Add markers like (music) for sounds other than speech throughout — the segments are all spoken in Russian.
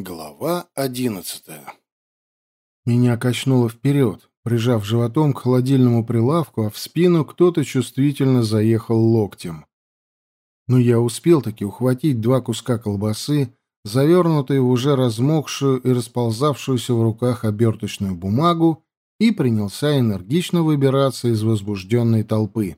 Глава одиннадцатая Меня качнуло вперед, прижав животом к холодильному прилавку, а в спину кто-то чувствительно заехал локтем. Но я успел таки ухватить два куска колбасы, завернутые в уже размокшую и расползавшуюся в руках оберточную бумагу, и принялся энергично выбираться из возбужденной толпы.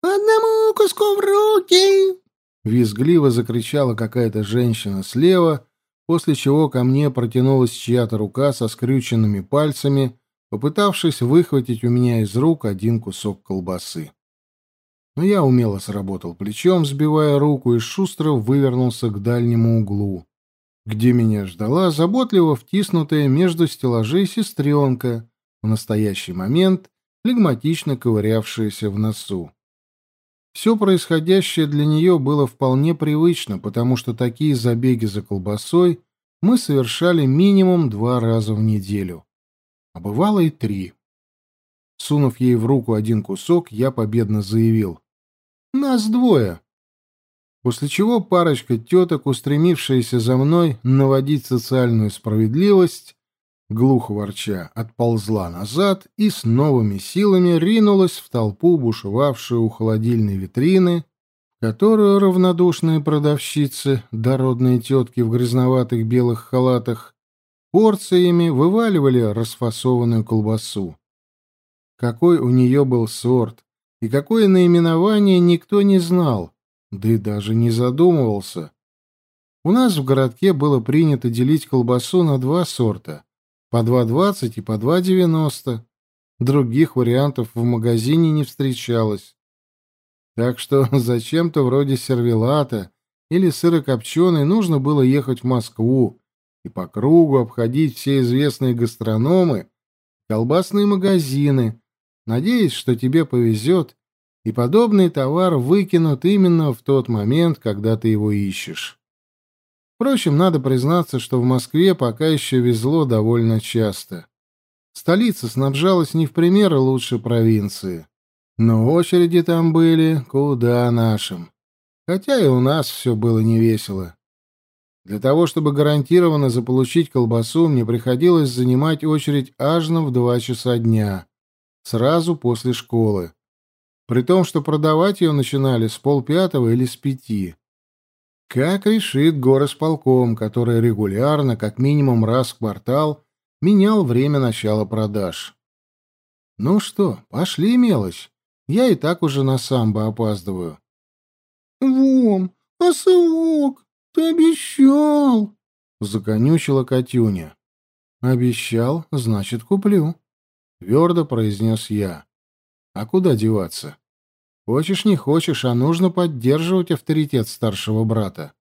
«Одному куску в руки!» Визгливо закричала какая-то женщина слева — после чего ко мне протянулась чья-то рука со скрюченными пальцами, попытавшись выхватить у меня из рук один кусок колбасы. Но я умело сработал плечом, сбивая руку, и шустро вывернулся к дальнему углу, где меня ждала заботливо втиснутая между стеллажей сестренка, в настоящий момент флегматично ковырявшаяся в носу. Все происходящее для нее было вполне привычно, потому что такие забеги за колбасой мы совершали минимум два раза в неделю. А бывало и три. Сунув ей в руку один кусок, я победно заявил. «Нас двое!» После чего парочка теток, устремившаяся за мной наводить социальную справедливость, глухо ворча, отползла назад и с новыми силами ринулась в толпу, бушевавшую у холодильной витрины, которую равнодушные продавщицы, дородные тетки в грязноватых белых халатах, порциями вываливали расфасованную колбасу. Какой у нее был сорт и какое наименование никто не знал, да и даже не задумывался. У нас в городке было принято делить колбасу на два сорта по 2,20 и по 2,90. Других вариантов в магазине не встречалось. Так что (laughs) зачем-то вроде сервелата или сырокопченой нужно было ехать в Москву и по кругу обходить все известные гастрономы, колбасные магазины, надеясь, что тебе повезет, и подобный товар выкинут именно в тот момент, когда ты его ищешь. Впрочем, надо признаться, что в Москве пока еще везло довольно часто. Столица снабжалась не в пример лучше провинции. Но очереди там были куда нашим. Хотя и у нас все было невесело. Для того, чтобы гарантированно заполучить колбасу, мне приходилось занимать очередь аж в два часа дня, сразу после школы. При том, что продавать ее начинали с полпятого или с пяти. Как решит горосполком, который регулярно, как минимум раз в квартал, менял время начала продаж. Ну что, пошли, мелочь. Я и так уже на самбо опаздываю. Вом, а ты обещал, законючила Катюня. Обещал, значит, куплю, твердо произнес я. А куда деваться? Хочешь, не хочешь, а нужно поддерживать авторитет старшего брата.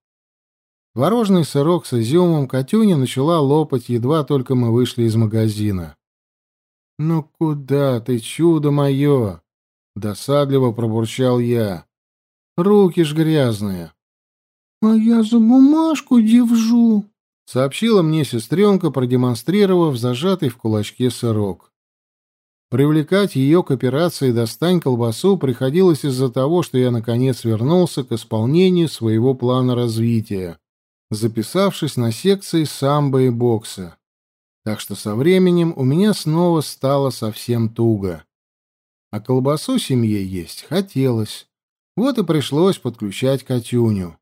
Творожный сырок с изюмом Катюня начала лопать, едва только мы вышли из магазина. «Ну куда ты, чудо мое?» — досадливо пробурчал я. «Руки ж грязные». «А я за бумажку держу», — сообщила мне сестренка, продемонстрировав зажатый в кулачке сырок. Привлекать ее к операции «Достань колбасу» приходилось из-за того, что я наконец вернулся к исполнению своего плана развития, записавшись на секции самбо и бокса. Так что со временем у меня снова стало совсем туго. А колбасу семье есть хотелось. Вот и пришлось подключать Катюню.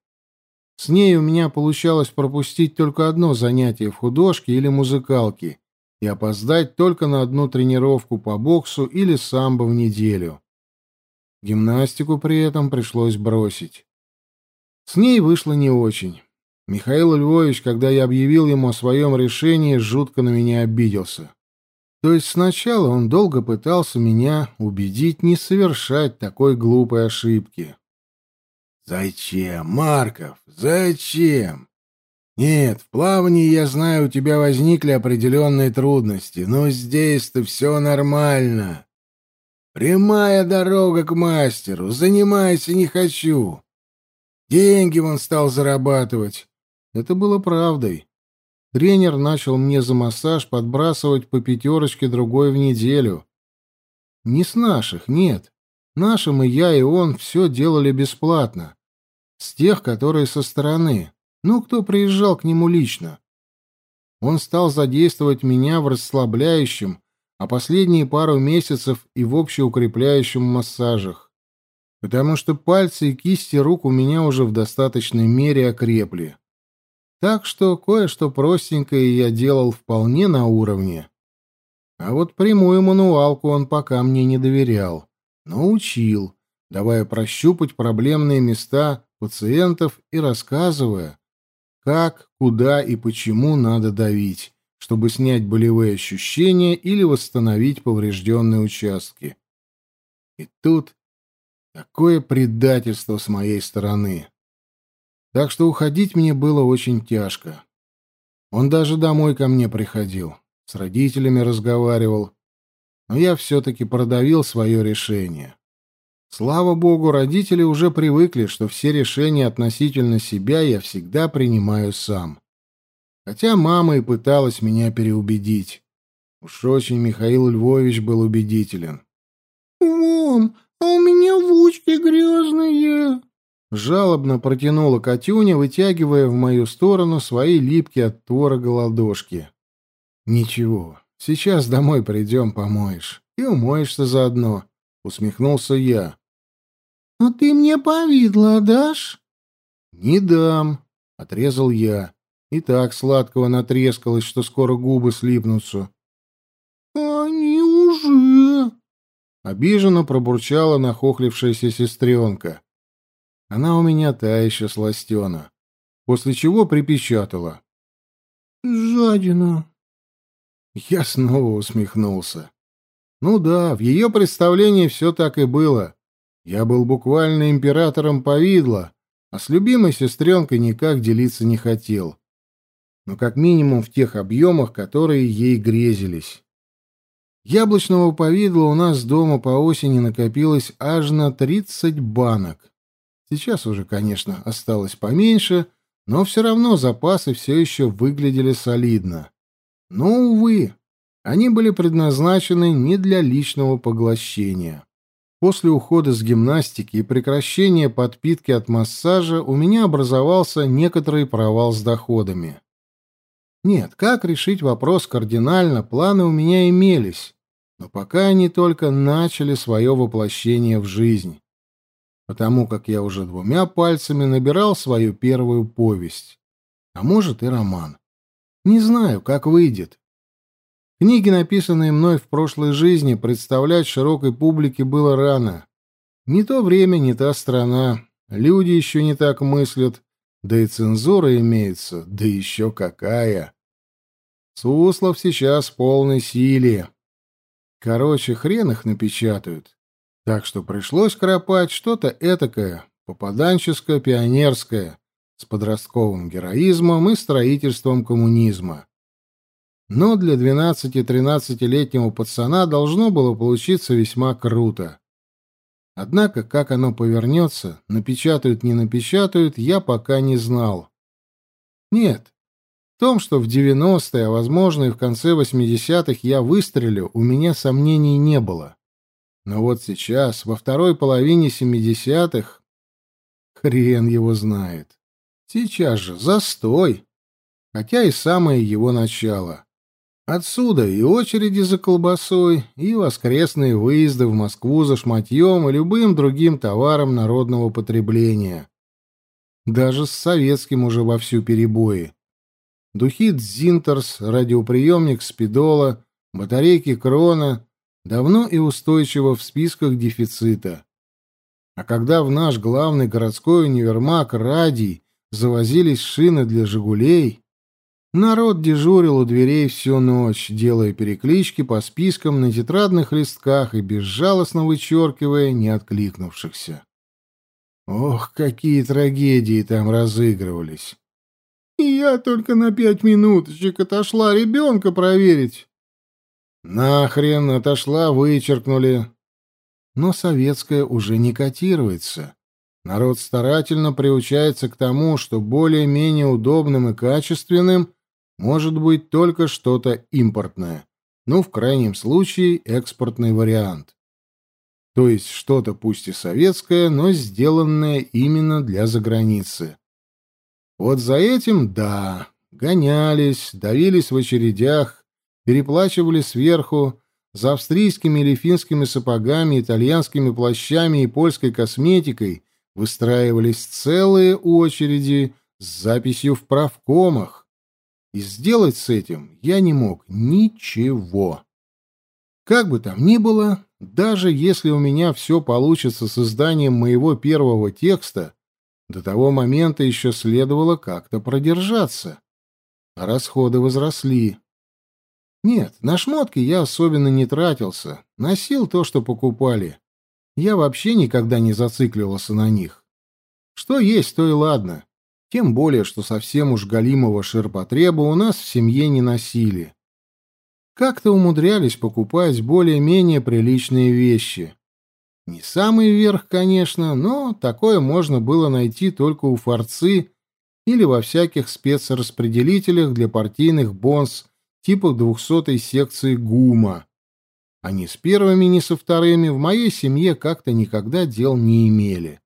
С ней у меня получалось пропустить только одно занятие в художке или музыкалке, и опоздать только на одну тренировку по боксу или самбо в неделю. Гимнастику при этом пришлось бросить. С ней вышло не очень. Михаил Львович, когда я объявил ему о своем решении, жутко на меня обиделся. То есть сначала он долго пытался меня убедить не совершать такой глупой ошибки. «Зачем, Марков, зачем? Нет, в плавании, я знаю, у тебя возникли определенные трудности, но здесь-то все нормально. Прямая дорога к мастеру, занимайся не хочу. Деньги он стал зарабатывать. Это было правдой. Тренер начал мне за массаж подбрасывать по пятерочке другой в неделю. Не с наших, нет. Нашим и я, и он все делали бесплатно. С тех, которые со стороны. Ну, кто приезжал к нему лично? он стал задействовать меня в расслабляющем, а последние пару месяцев и в общеукрепляющем массажах, потому что пальцы и кисти рук у меня уже в достаточной мере окрепли. Так что кое-что простенькое я делал вполне на уровне. А вот прямую мануалку он пока мне не доверял, но учил, давая прощупать проблемные места пациентов и рассказывая, как, куда и почему надо давить, чтобы снять болевые ощущения или восстановить поврежденные участки. И тут такое предательство с моей стороны. Так что уходить мне было очень тяжко. Он даже домой ко мне приходил, с родителями разговаривал, но я все-таки продавил свое решение. Слава богу, родители уже привыкли, что все решения относительно себя я всегда принимаю сам. Хотя мама и пыталась меня переубедить. Уж очень Михаил Львович был убедителен. «Мам, а у меня вучки грязные!» Жалобно протянула Катюня, вытягивая в мою сторону свои липкие от творога ладошки. «Ничего, сейчас домой придем, помоешь. И умоешься заодно», — усмехнулся я. «А ты мне повидло дашь?» «Не дам», — отрезал я. И так сладкого натрескалось, что скоро губы слипнутся. «Они уже...» — обиженно пробурчала нахохлившаяся сестренка. Она у меня та еще сластена. После чего припечатала. «Жадина». Я снова усмехнулся. Ну да, в ее представлении все так и было. Я был буквально императором повидла, а с любимой сестренкой никак делиться не хотел. Но как минимум в тех объемах, которые ей грезились. Яблочного повидла у нас дома по осени накопилось аж на 30 банок. Сейчас уже, конечно, осталось поменьше, но все равно запасы все еще выглядели солидно. Но, увы, они были предназначены не для личного поглощения. После ухода с гимнастики и прекращения подпитки от массажа у меня образовался некоторый провал с доходами. Нет, как решить вопрос кардинально, планы у меня имелись, но пока они только начали свое воплощение в жизнь. Потому как я уже двумя пальцами набирал свою первую повесть. А может и роман. Не знаю, как выйдет. Книги, написанные мной в прошлой жизни, представлять широкой публике было рано. Не то время, не та страна. Люди еще не так мыслят. Да и цензура имеется. Да еще какая. Суслов сейчас в полной силе. Короче, хрен их напечатают. Так что пришлось кропать что-то этакое, попаданческое, пионерское, с подростковым героизмом и строительством коммунизма но для 12-13-летнего пацана должно было получиться весьма круто. Однако, как оно повернется, напечатают, не напечатают, я пока не знал. Нет, в том, что в 90-е, а возможно и в конце 80-х я выстрелю, у меня сомнений не было. Но вот сейчас, во второй половине 70-х, хрен его знает. Сейчас же застой, хотя и самое его начало. Отсюда и очереди за колбасой, и воскресные выезды в Москву за шматьем и любым другим товаром народного потребления. Даже с советским уже вовсю перебои. Духи Дзинтерс, радиоприемник Спидола, батарейки Крона давно и устойчиво в списках дефицита. А когда в наш главный городской универмаг «Радий» завозились шины для «Жигулей», Народ дежурил у дверей всю ночь, делая переклички по спискам на тетрадных листках и безжалостно вычеркивая неоткликнувшихся. Ох, какие трагедии там разыгрывались! я только на пять минуточек отошла ребенка проверить. Нахрен отошла, вычеркнули. Но советская уже не котируется. Народ старательно приучается к тому, что более-менее удобным и качественным может быть только что-то импортное, ну, в крайнем случае, экспортный вариант. То есть что-то пусть и советское, но сделанное именно для заграницы. Вот за этим, да, гонялись, давились в очередях, переплачивали сверху за австрийскими или финскими сапогами, итальянскими плащами и польской косметикой выстраивались целые очереди с записью в правкомах. И сделать с этим я не мог ничего. Как бы там ни было, даже если у меня все получится с изданием моего первого текста, до того момента еще следовало как-то продержаться. Расходы возросли. Нет, на шмотки я особенно не тратился. Носил то, что покупали. Я вообще никогда не зацикливался на них. Что есть, то и ладно. Тем более, что совсем уж галимого ширпотреба у нас в семье не носили. Как-то умудрялись покупать более-менее приличные вещи. Не самый верх, конечно, но такое можно было найти только у форцы или во всяких спецраспределителях для партийных бонс типа двухсотой секции ГУМа. А ни с первыми, ни со вторыми в моей семье как-то никогда дел не имели.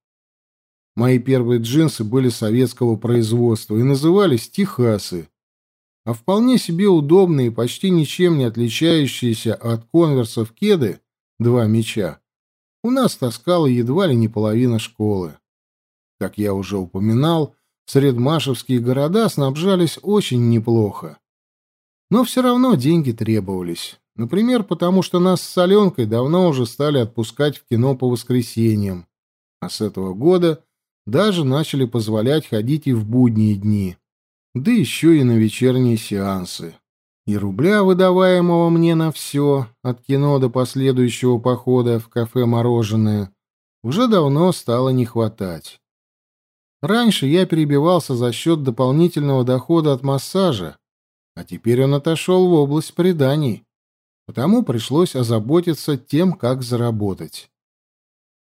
Мои первые джинсы были советского производства и назывались «Техасы», а вполне себе удобные, почти ничем не отличающиеся от конверсов кеды, два меча, у нас таскала едва ли не половина школы. Как я уже упоминал, средмашевские города снабжались очень неплохо. Но все равно деньги требовались. Например, потому что нас с Аленкой давно уже стали отпускать в кино по воскресеньям. А с этого года даже начали позволять ходить и в будние дни. Да еще и на вечерние сеансы. И рубля, выдаваемого мне на все, от кино до последующего похода в кафе «Мороженое», уже давно стало не хватать. Раньше я перебивался за счет дополнительного дохода от массажа, а теперь он отошел в область преданий, потому пришлось озаботиться тем, как заработать.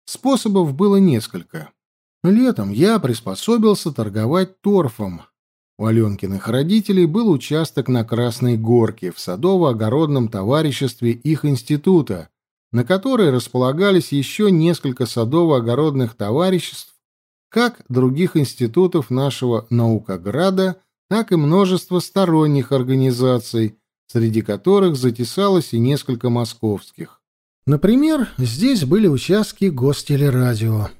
Способов было несколько. Летом я приспособился торговать торфом. У Аленкиных родителей был участок на Красной Горке в садово-огородном товариществе их института, на которой располагались еще несколько садово-огородных товариществ, как других институтов нашего наукограда, так и множество сторонних организаций, среди которых затесалось и несколько московских. Например, здесь были участки гостелерадио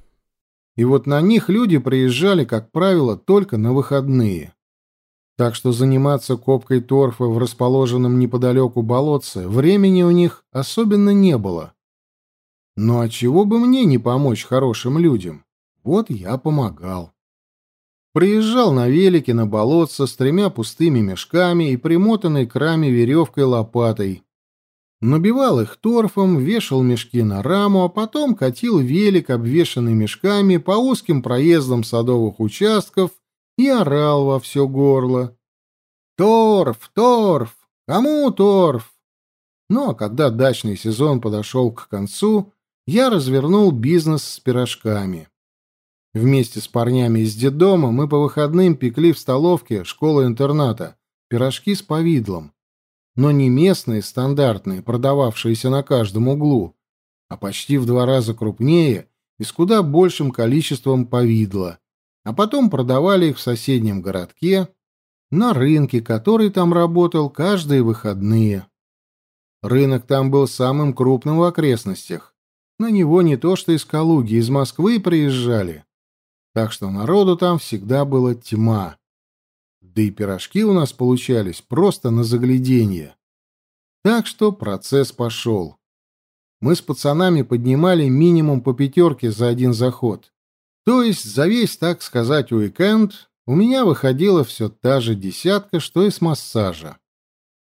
и вот на них люди приезжали, как правило, только на выходные. Так что заниматься копкой торфа в расположенном неподалеку болотце времени у них особенно не было. Ну а чего бы мне не помочь хорошим людям? Вот я помогал. Приезжал на велике на болотце с тремя пустыми мешками и примотанной к раме веревкой лопатой, Набивал их торфом, вешал мешки на раму, а потом катил велик, обвешанный мешками, по узким проездам садовых участков и орал во все горло. «Торф! Торф! Кому торф?» Ну, а когда дачный сезон подошел к концу, я развернул бизнес с пирожками. Вместе с парнями из детдома мы по выходным пекли в столовке школы-интерната пирожки с повидлом но не местные, стандартные, продававшиеся на каждом углу, а почти в два раза крупнее и с куда большим количеством повидла, а потом продавали их в соседнем городке, на рынке, который там работал каждые выходные. Рынок там был самым крупным в окрестностях. На него не то что из Калуги, из Москвы приезжали. Так что народу там всегда была тьма да и пирожки у нас получались просто на загляденье. Так что процесс пошел. Мы с пацанами поднимали минимум по пятерке за один заход. То есть за весь, так сказать, уикенд у меня выходила все та же десятка, что и с массажа.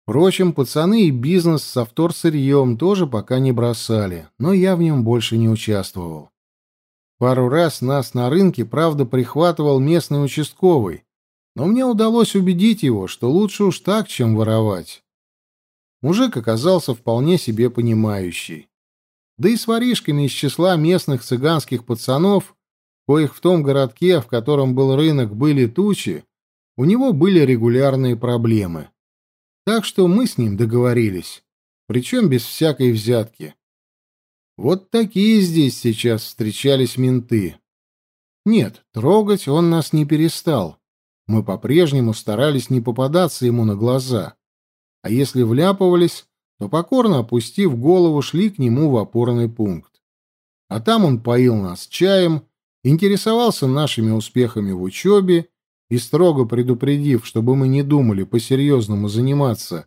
Впрочем, пацаны и бизнес с авторсырьем тоже пока не бросали, но я в нем больше не участвовал. Пару раз нас на рынке, правда, прихватывал местный участковый, но мне удалось убедить его, что лучше уж так, чем воровать. Мужик оказался вполне себе понимающий. Да и с воришками из числа местных цыганских пацанов, коих в том городке, в котором был рынок, были тучи, у него были регулярные проблемы. Так что мы с ним договорились, причем без всякой взятки. Вот такие здесь сейчас встречались менты. Нет, трогать он нас не перестал мы по-прежнему старались не попадаться ему на глаза, а если вляпывались, то, покорно опустив голову, шли к нему в опорный пункт. А там он поил нас чаем, интересовался нашими успехами в учебе и, строго предупредив, чтобы мы не думали по-серьезному заниматься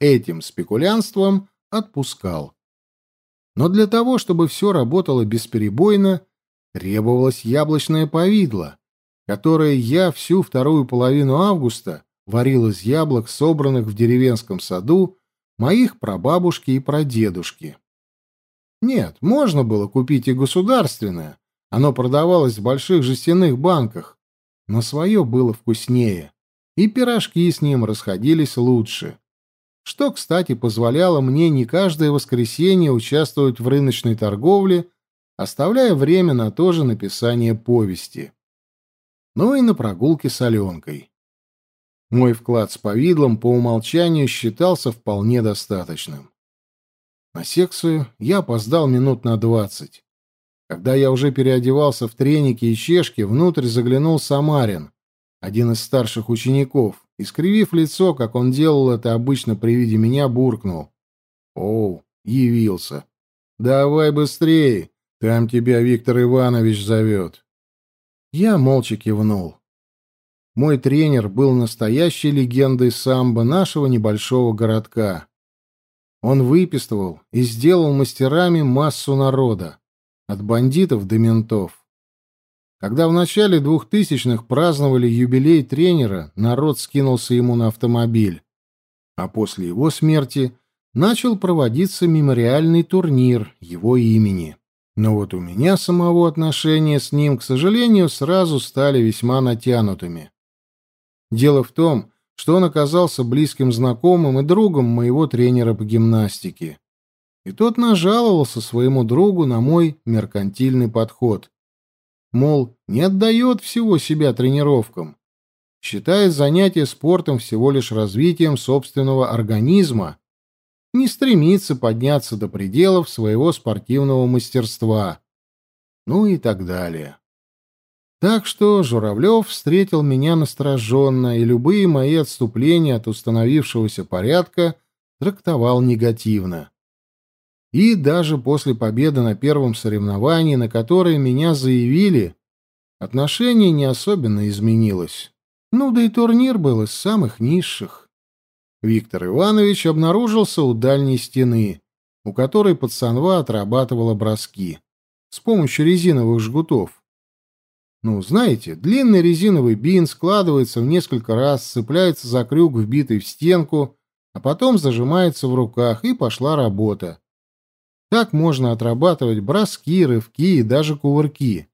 этим спекулянством, отпускал. Но для того, чтобы все работало бесперебойно, требовалось яблочное повидло, которое я всю вторую половину августа варил из яблок, собранных в деревенском саду моих прабабушки и прадедушки. Нет, можно было купить и государственное, оно продавалось в больших жестяных банках, но свое было вкуснее, и пирожки с ним расходились лучше что, кстати, позволяло мне не каждое воскресенье участвовать в рыночной торговле, оставляя время на то же написание повести. Ну и на прогулки с Аленкой. Мой вклад с повидлом по умолчанию считался вполне достаточным. На секцию я опоздал минут на двадцать. Когда я уже переодевался в треники и чешки, внутрь заглянул Самарин, один из старших учеников, Искривив лицо, как он делал это обычно при виде меня, буркнул. «Оу, явился. Давай быстрее, там тебя Виктор Иванович зовет». Я молча кивнул. Мой тренер был настоящей легендой самбо нашего небольшого городка. Он выпистывал и сделал мастерами массу народа, от бандитов до ментов. Когда в начале двухтысячных праздновали юбилей тренера, народ скинулся ему на автомобиль. А после его смерти начал проводиться мемориальный турнир его имени. Но вот у меня самого отношения с ним, к сожалению, сразу стали весьма натянутыми. Дело в том, что он оказался близким знакомым и другом моего тренера по гимнастике. И тот нажаловался своему другу на мой меркантильный подход мол, не отдает всего себя тренировкам, считает занятие спортом всего лишь развитием собственного организма, не стремится подняться до пределов своего спортивного мастерства, ну и так далее. Так что Журавлев встретил меня настороженно и любые мои отступления от установившегося порядка трактовал негативно. И даже после победы на первом соревновании, на которое меня заявили, отношение не особенно изменилось. Ну да и турнир был из самых низших. Виктор Иванович обнаружился у дальней стены, у которой пацанва отрабатывала броски с помощью резиновых жгутов. Ну, знаете, длинный резиновый бин складывается в несколько раз, цепляется за крюк, вбитый в стенку, а потом зажимается в руках, и пошла работа. Так можно отрабатывать броски, рывки и даже кувырки.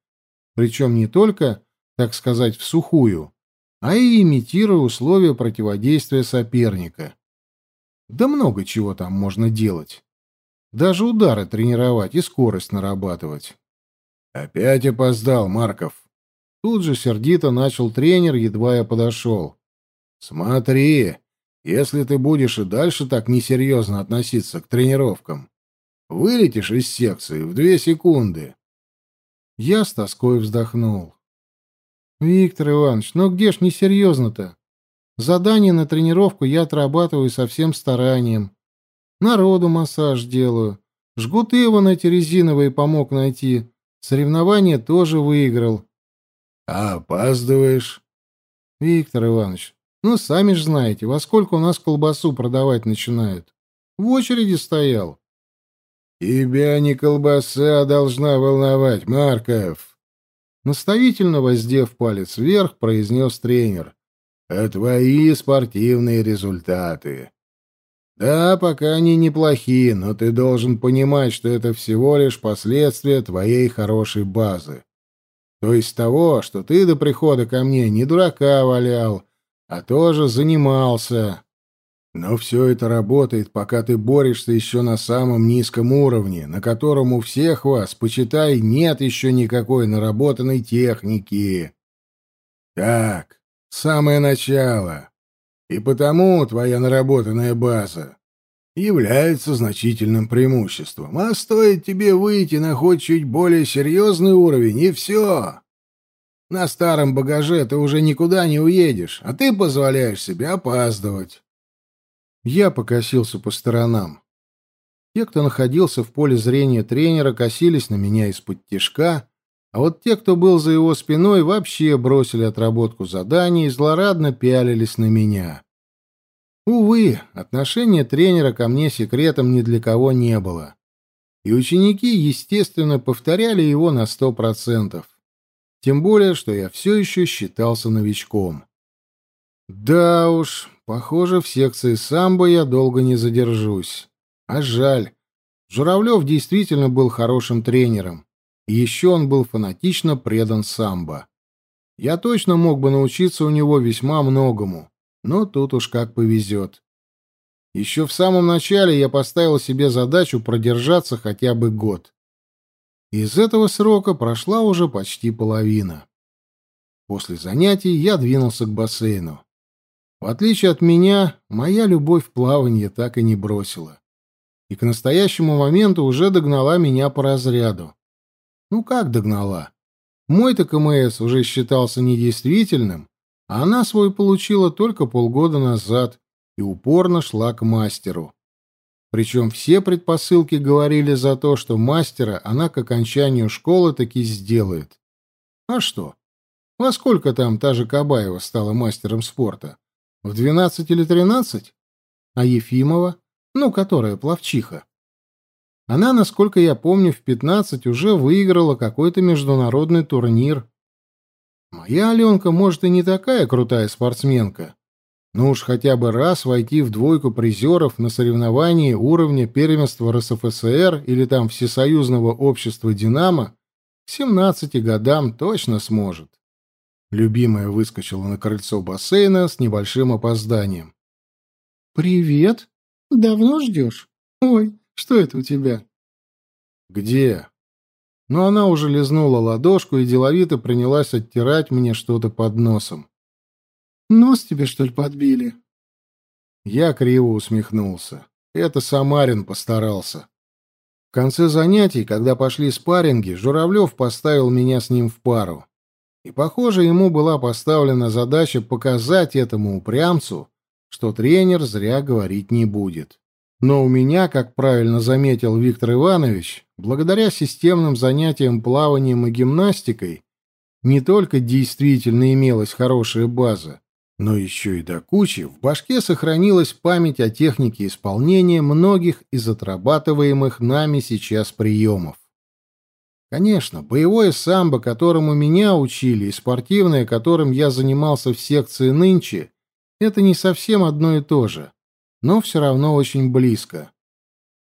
Причем не только, так сказать, в сухую, а и имитируя условия противодействия соперника. Да много чего там можно делать. Даже удары тренировать и скорость нарабатывать. Опять опоздал, Марков. Тут же сердито начал тренер, едва я подошел. Смотри, если ты будешь и дальше так несерьезно относиться к тренировкам, Вылетишь из секции в две секунды. Я с тоской вздохнул. Виктор Иванович, ну где ж несерьезно-то? Задание на тренировку я отрабатываю со всем старанием. Народу массаж делаю. Жгуты его на эти резиновые помог найти. Соревнования тоже выиграл. А опаздываешь? Виктор Иванович, ну сами ж знаете, во сколько у нас колбасу продавать начинают. В очереди стоял. «Тебя не колбаса должна волновать, Марков!» Наставительно воздев палец вверх, произнес тренер. «А твои спортивные результаты. Да, пока они неплохие, но ты должен понимать, что это всего лишь последствия твоей хорошей базы. То есть того, что ты до прихода ко мне не дурака валял, а тоже занимался, но все это работает, пока ты борешься еще на самом низком уровне, на котором у всех вас, почитай, нет еще никакой наработанной техники. Так, самое начало. И потому твоя наработанная база является значительным преимуществом. А стоит тебе выйти на хоть чуть более серьезный уровень, и все. На старом багаже ты уже никуда не уедешь, а ты позволяешь себе опаздывать. Я покосился по сторонам. Те, кто находился в поле зрения тренера, косились на меня из-под тишка, а вот те, кто был за его спиной, вообще бросили отработку заданий и злорадно пялились на меня. Увы, отношение тренера ко мне секретом ни для кого не было. И ученики, естественно, повторяли его на сто процентов. Тем более, что я все еще считался новичком. Да уж, похоже, в секции самбо я долго не задержусь. А жаль. Журавлев действительно был хорошим тренером. И еще он был фанатично предан самбо. Я точно мог бы научиться у него весьма многому, но тут уж как повезет. Еще в самом начале я поставил себе задачу продержаться хотя бы год. Из этого срока прошла уже почти половина. После занятий я двинулся к бассейну. В отличие от меня, моя любовь в плавание так и не бросила. И к настоящему моменту уже догнала меня по разряду. Ну как догнала? Мой-то КМС уже считался недействительным, а она свой получила только полгода назад и упорно шла к мастеру. Причем все предпосылки говорили за то, что мастера она к окончанию школы таки сделает. А что? Во сколько там та же Кабаева стала мастером спорта? В двенадцать или тринадцать? А Ефимова? Ну, которая пловчиха. Она, насколько я помню, в 15 уже выиграла какой-то международный турнир. Моя Аленка, может, и не такая крутая спортсменка, но уж хотя бы раз войти в двойку призеров на соревновании уровня первенства РСФСР или там Всесоюзного общества «Динамо» к 17 годам точно сможет. Любимая выскочила на крыльцо бассейна с небольшим опозданием. «Привет! Давно ждешь? Ой, что это у тебя?» «Где?» Но она уже лизнула ладошку и деловито принялась оттирать мне что-то под носом. «Нос тебе, что ли, подбили?» Я криво усмехнулся. Это Самарин постарался. В конце занятий, когда пошли спарринги, Журавлев поставил меня с ним в пару. И, похоже, ему была поставлена задача показать этому упрямцу, что тренер зря говорить не будет. Но у меня, как правильно заметил Виктор Иванович, благодаря системным занятиям плаванием и гимнастикой, не только действительно имелась хорошая база, но еще и до кучи в башке сохранилась память о технике исполнения многих из отрабатываемых нами сейчас приемов. Конечно, боевое самбо, которому меня учили, и спортивное, которым я занимался в секции нынче, это не совсем одно и то же но все равно очень близко.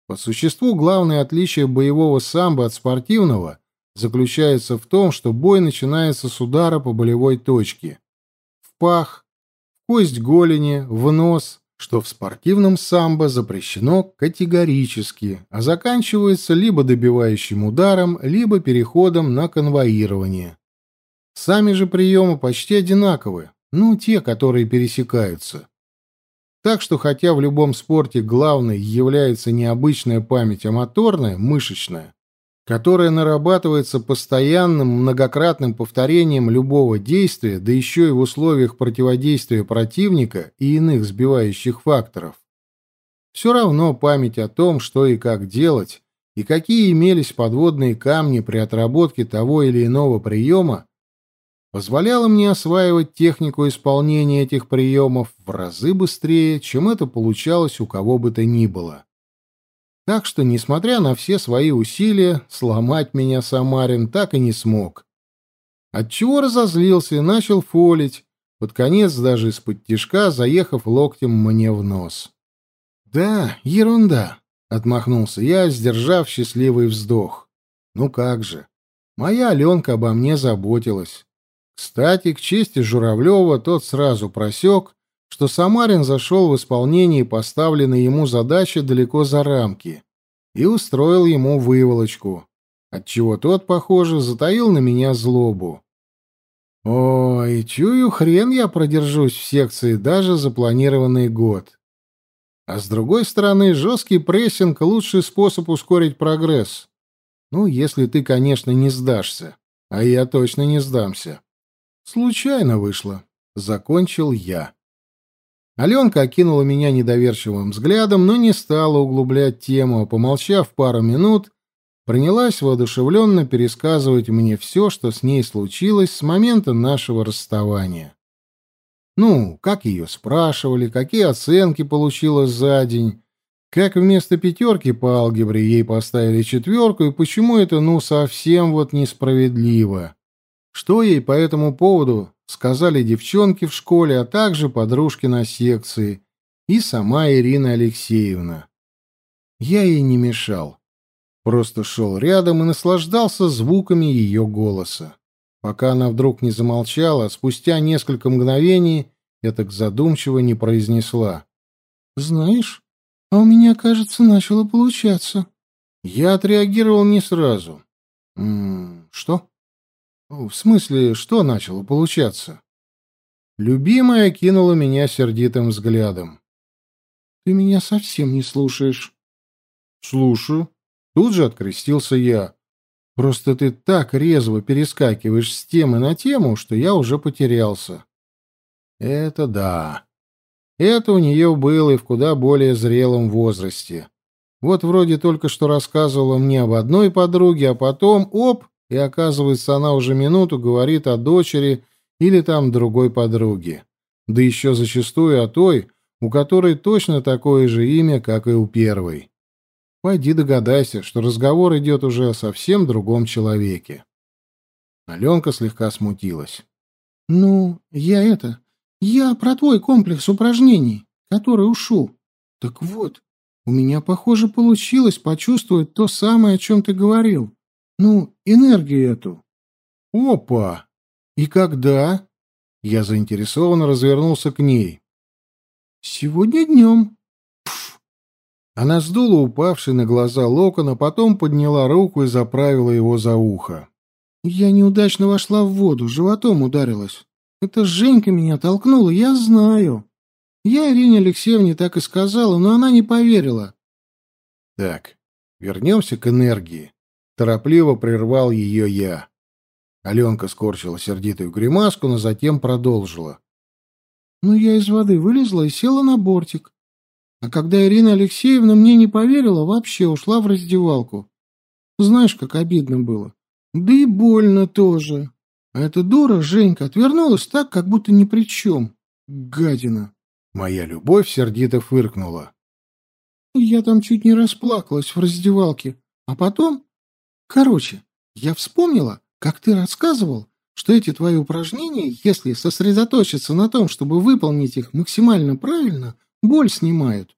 По существу главное отличие боевого самбо от спортивного заключается в том, что бой начинается с удара по болевой точке. В пах, в кость голени, в нос, что в спортивном самбо запрещено категорически, а заканчивается либо добивающим ударом, либо переходом на конвоирование. Сами же приемы почти одинаковы, ну, те, которые пересекаются. Так что хотя в любом спорте главной является не обычная память, а моторная, мышечная, которая нарабатывается постоянным многократным повторением любого действия, да еще и в условиях противодействия противника и иных сбивающих факторов. Все равно память о том, что и как делать, и какие имелись подводные камни при отработке того или иного приема, позволяло мне осваивать технику исполнения этих приемов в разы быстрее, чем это получалось у кого бы то ни было. Так что, несмотря на все свои усилия, сломать меня Самарин так и не смог. Отчего разозлился и начал фолить, под конец даже из-под тишка, заехав локтем мне в нос. «Да, ерунда», — отмахнулся я, сдержав счастливый вздох. «Ну как же, моя Аленка обо мне заботилась». Кстати, к чести Журавлева тот сразу просек, что Самарин зашел в исполнении поставленной ему задачи далеко за рамки и устроил ему выволочку, отчего тот, похоже, затаил на меня злобу. Ой, чую, хрен я продержусь в секции даже запланированный год. А с другой стороны, жесткий прессинг — лучший способ ускорить прогресс. Ну, если ты, конечно, не сдашься. А я точно не сдамся. Случайно вышло. Закончил я. Аленка окинула меня недоверчивым взглядом, но не стала углублять тему, а, помолчав пару минут, принялась воодушевленно пересказывать мне все, что с ней случилось с момента нашего расставания. Ну, как ее спрашивали, какие оценки получила за день, как вместо пятерки по алгебре ей поставили четверку, и почему это, ну, совсем вот несправедливо. Что ей по этому поводу сказали девчонки в школе, а также подружки на секции и сама Ирина Алексеевна. Я ей не мешал. Просто шел рядом и наслаждался звуками ее голоса. Пока она вдруг не замолчала, спустя несколько мгновений я так задумчиво не произнесла. «Знаешь, а у меня, кажется, начало получаться». Я отреагировал не сразу. «М -м, «Что?» «В смысле, что начало получаться?» Любимая кинула меня сердитым взглядом. «Ты меня совсем не слушаешь». «Слушаю», Тут же открестился я. Просто ты так резво перескакиваешь с темы на тему, что я уже потерялся. Это да. Это у нее было и в куда более зрелом возрасте. Вот вроде только что рассказывала мне об одной подруге, а потом, оп, и оказывается, она уже минуту говорит о дочери или там другой подруге. Да еще зачастую о той, у которой точно такое же имя, как и у первой. Пойди догадайся, что разговор идет уже о совсем другом человеке. Аленка слегка смутилась. — Ну, я это... Я про твой комплекс упражнений, который ушел. Так вот, у меня, похоже, получилось почувствовать то самое, о чем ты говорил. Ну, энергию эту. — Опа! И когда? Я заинтересованно развернулся к ней. — Сегодня днем. Она сдула упавший на глаза локон, а потом подняла руку и заправила его за ухо. «Я неудачно вошла в воду, животом ударилась. Это Женька меня толкнула, я знаю. Я Ирине Алексеевне так и сказала, но она не поверила». «Так, вернемся к энергии». Торопливо прервал ее я. Аленка скорчила сердитую гримаску, но затем продолжила. «Ну, я из воды вылезла и села на бортик. А когда Ирина Алексеевна мне не поверила, вообще ушла в раздевалку. Знаешь, как обидно было. Да и больно тоже. А эта дура, Женька, отвернулась так, как будто ни при чем. Гадина. Моя любовь сердито фыркнула. Я там чуть не расплакалась в раздевалке. А потом... Короче, я вспомнила, как ты рассказывал, что эти твои упражнения, если сосредоточиться на том, чтобы выполнить их максимально правильно, Боль снимают.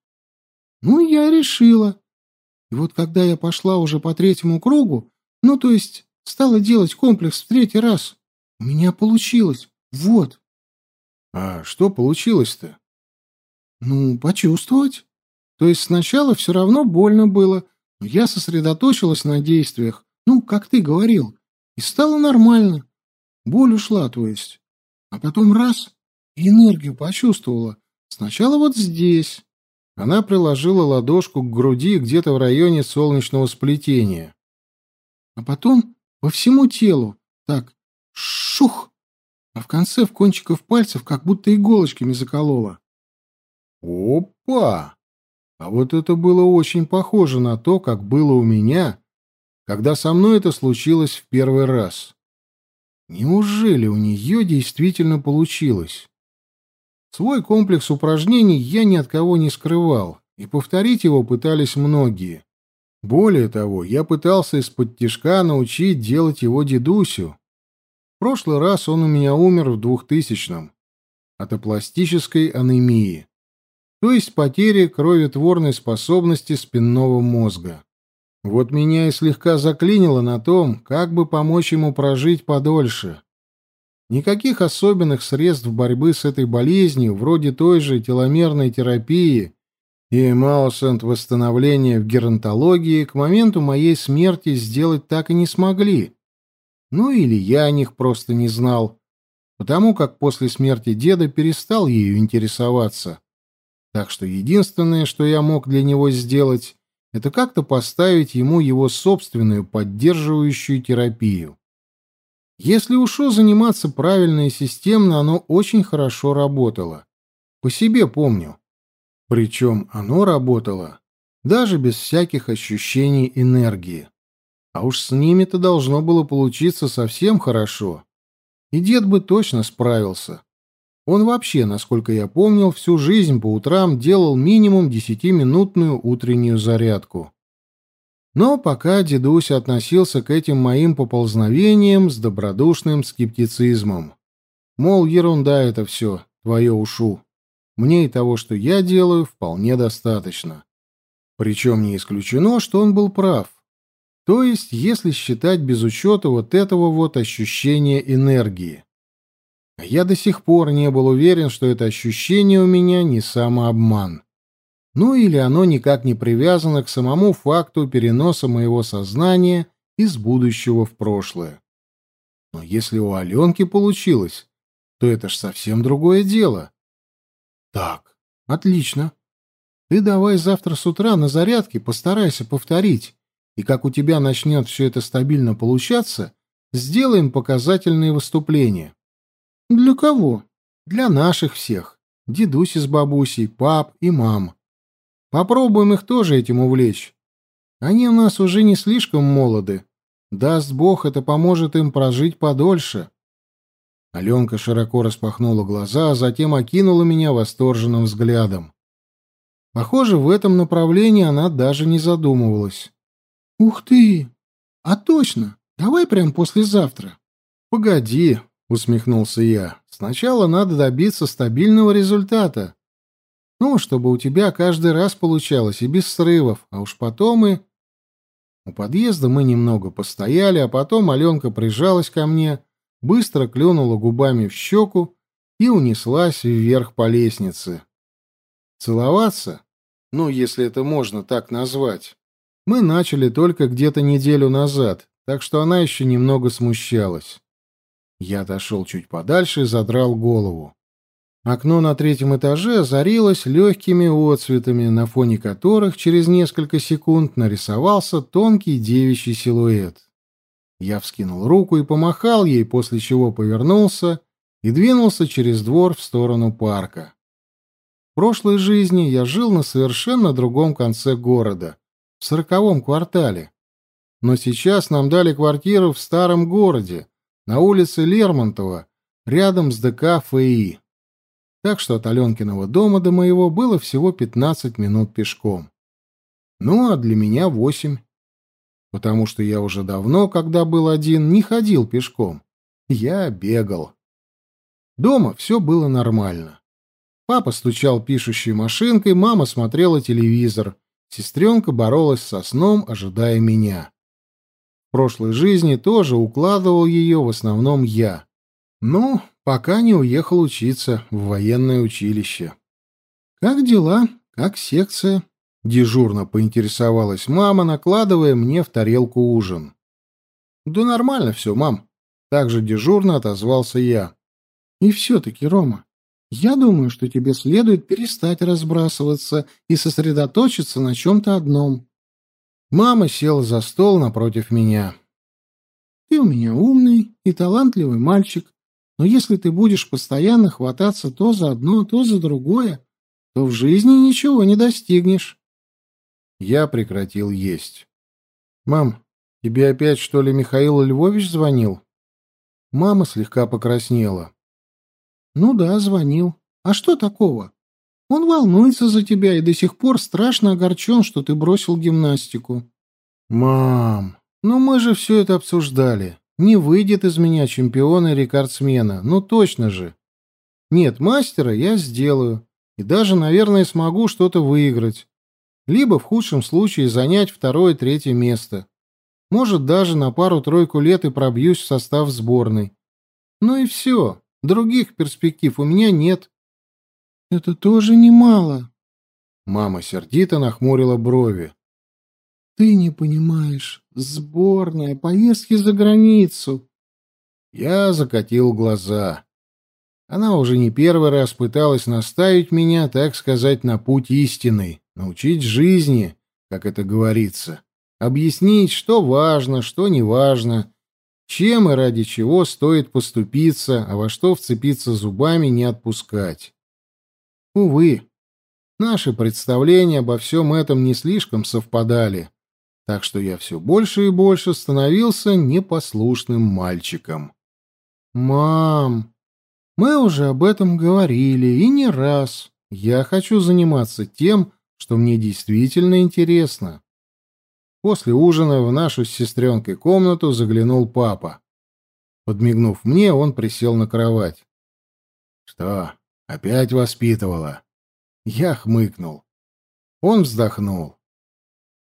Ну, я решила. И вот когда я пошла уже по третьему кругу, ну, то есть стала делать комплекс в третий раз, у меня получилось. Вот. А что получилось-то? Ну, почувствовать. То есть сначала все равно больно было, я сосредоточилась на действиях, ну, как ты говорил, и стало нормально. Боль ушла, то есть. А потом раз — энергию почувствовала. Сначала вот здесь. Она приложила ладошку к груди где-то в районе солнечного сплетения. А потом по всему телу. Так, шух! А в конце в кончиков пальцев как будто иголочками заколола. Опа! А вот это было очень похоже на то, как было у меня, когда со мной это случилось в первый раз. Неужели у нее действительно получилось? Свой комплекс упражнений я ни от кого не скрывал, и повторить его пытались многие. Более того, я пытался из-под тишка научить делать его дедусю. В прошлый раз он у меня умер в двухтысячном от апластической анемии, то есть потери кроветворной способности спинного мозга. Вот меня и слегка заклинило на том, как бы помочь ему прожить подольше. Никаких особенных средств борьбы с этой болезнью, вроде той же теломерной терапии и Маусент восстановления в геронтологии, к моменту моей смерти сделать так и не смогли. Ну или я о них просто не знал, потому как после смерти деда перестал ею интересоваться. Так что единственное, что я мог для него сделать, это как-то поставить ему его собственную поддерживающую терапию. Если ушло заниматься правильно и системно, оно очень хорошо работало. По себе помню. Причем оно работало даже без всяких ощущений энергии. А уж с ними-то должно было получиться совсем хорошо. И дед бы точно справился. Он вообще, насколько я помнил, всю жизнь по утрам делал минимум десятиминутную утреннюю зарядку. Но пока дедуся относился к этим моим поползновениям с добродушным скептицизмом. Мол, ерунда это все, твое ушу. Мне и того, что я делаю, вполне достаточно. Причем не исключено, что он был прав. То есть, если считать без учета вот этого вот ощущения энергии. Я до сих пор не был уверен, что это ощущение у меня не самообман. Ну или оно никак не привязано к самому факту переноса моего сознания из будущего в прошлое. Но если у Аленки получилось, то это ж совсем другое дело. Так, отлично. Ты давай завтра с утра на зарядке постарайся повторить, и как у тебя начнет все это стабильно получаться, сделаем показательные выступления. Для кого? Для наших всех. Дедуси с бабусей, пап и мам. Попробуем их тоже этим увлечь. Они у нас уже не слишком молоды. Даст Бог, это поможет им прожить подольше. Аленка широко распахнула глаза, а затем окинула меня восторженным взглядом. Похоже, в этом направлении она даже не задумывалась. «Ух ты! А точно! Давай прямо послезавтра!» «Погоди!» — усмехнулся я. «Сначала надо добиться стабильного результата. Ну, чтобы у тебя каждый раз получалось и без срывов, а уж потом и...» У подъезда мы немного постояли, а потом Аленка прижалась ко мне, быстро клюнула губами в щеку и унеслась вверх по лестнице. Целоваться, ну, если это можно так назвать, мы начали только где-то неделю назад, так что она еще немного смущалась. Я отошел чуть подальше и задрал голову. Окно на третьем этаже озарилось легкими отцветами, на фоне которых через несколько секунд нарисовался тонкий девичий силуэт. Я вскинул руку и помахал ей, после чего повернулся и двинулся через двор в сторону парка. В прошлой жизни я жил на совершенно другом конце города, в сороковом квартале. Но сейчас нам дали квартиру в старом городе, на улице Лермонтова, рядом с ДК ФИ. Так что от Аленкиного дома до моего было всего 15 минут пешком. Ну, а для меня восемь. Потому что я уже давно, когда был один, не ходил пешком. Я бегал. Дома все было нормально. Папа стучал пишущей машинкой, мама смотрела телевизор. Сестренка боролась со сном, ожидая меня. В прошлой жизни тоже укладывал ее в основном я. Ну, пока не уехал учиться в военное училище. «Как дела? Как секция?» — дежурно поинтересовалась мама, накладывая мне в тарелку ужин. «Да нормально все, мам», — также дежурно отозвался я. «И все-таки, Рома, я думаю, что тебе следует перестать разбрасываться и сосредоточиться на чем-то одном. Мама села за стол напротив меня. Ты у меня умный и талантливый мальчик, но если ты будешь постоянно хвататься то за одно, то за другое, то в жизни ничего не достигнешь. Я прекратил есть. Мам, тебе опять что ли Михаил Львович звонил? Мама слегка покраснела. Ну да, звонил. А что такого? Он волнуется за тебя и до сих пор страшно огорчен, что ты бросил гимнастику. Мам, ну мы же все это обсуждали. Не выйдет из меня чемпиона и рекордсмена. Ну точно же. Нет, мастера я сделаю. И даже, наверное, смогу что-то выиграть. Либо в худшем случае занять второе-третье место. Может, даже на пару-тройку лет и пробьюсь в состав сборной. Ну и все. Других перспектив у меня нет. Это тоже немало. Мама сердито нахмурила брови. Ты не понимаешь. Сборная, поездки за границу. Я закатил глаза. Она уже не первый раз пыталась наставить меня, так сказать, на путь истины, научить жизни, как это говорится, объяснить, что важно, что не важно, чем и ради чего стоит поступиться, а во что вцепиться зубами не отпускать. Увы, наши представления обо всем этом не слишком совпадали, так что я все больше и больше становился непослушным мальчиком. «Мам, мы уже об этом говорили, и не раз. Я хочу заниматься тем, что мне действительно интересно». После ужина в нашу с сестренкой комнату заглянул папа. Подмигнув мне, он присел на кровать. «Что, опять воспитывала?» Я хмыкнул. Он вздохнул.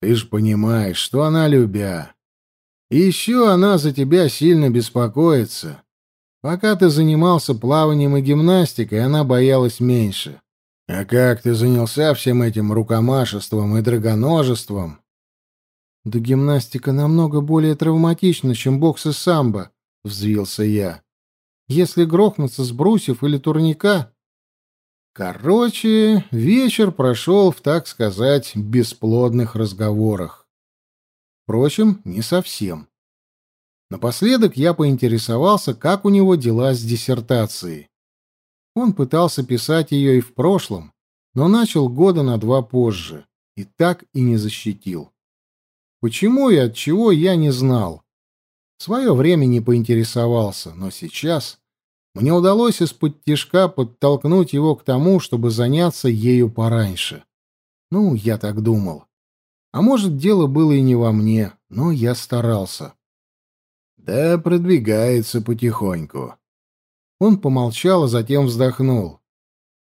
«Ты ж понимаешь, что она любя. И еще она за тебя сильно беспокоится. Пока ты занимался плаванием и гимнастикой, она боялась меньше. А как ты занялся всем этим рукомашеством и драгоножеством, да гимнастика намного более травматична, чем бокс и самбо, взвился я. Если грохнуться с брусьев или турника... Короче, вечер прошел в, так сказать, бесплодных разговорах. Впрочем, не совсем. Напоследок я поинтересовался, как у него дела с диссертацией. Он пытался писать ее и в прошлом, но начал года на два позже, и так и не защитил. Почему и от чего я не знал. В свое время не поинтересовался, но сейчас мне удалось из-под тишка подтолкнуть его к тому, чтобы заняться ею пораньше. Ну, я так думал. А может, дело было и не во мне, но я старался. Да, продвигается потихоньку. Он помолчал, а затем вздохнул.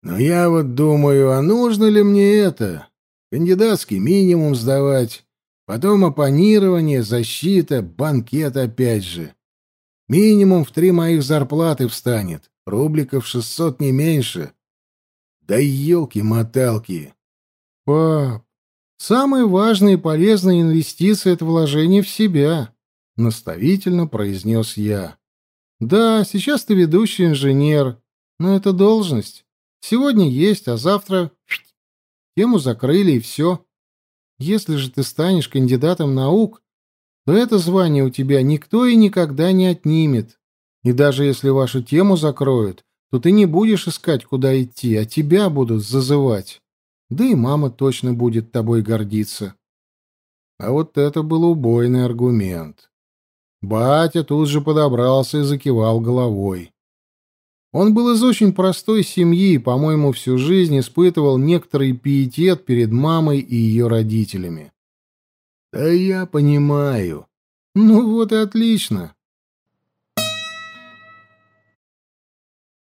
Но я вот думаю, а нужно ли мне это? Кандидатский минимум сдавать, Потом оппонирование, защита, банкет опять же. Минимум в три моих зарплаты встанет. Рубликов шестьсот не меньше. Да елки-моталки. Пап, самые важные и полезные инвестиции — это вложение в себя, — наставительно произнес я. Да, сейчас ты ведущий инженер, но это должность. Сегодня есть, а завтра... Тему закрыли, и все. Если же ты станешь кандидатом наук, то это звание у тебя никто и никогда не отнимет. И даже если вашу тему закроют, то ты не будешь искать, куда идти, а тебя будут зазывать. Да и мама точно будет тобой гордиться. А вот это был убойный аргумент. Батя тут же подобрался и закивал головой. Он был из очень простой семьи и, по-моему, всю жизнь испытывал некоторый пиетет перед мамой и ее родителями. «Да я понимаю». «Ну вот и отлично.